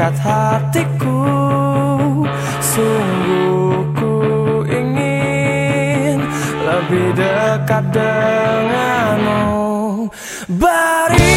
hatiku. Sungguh ku ingin lebih dekat denganmu. Bari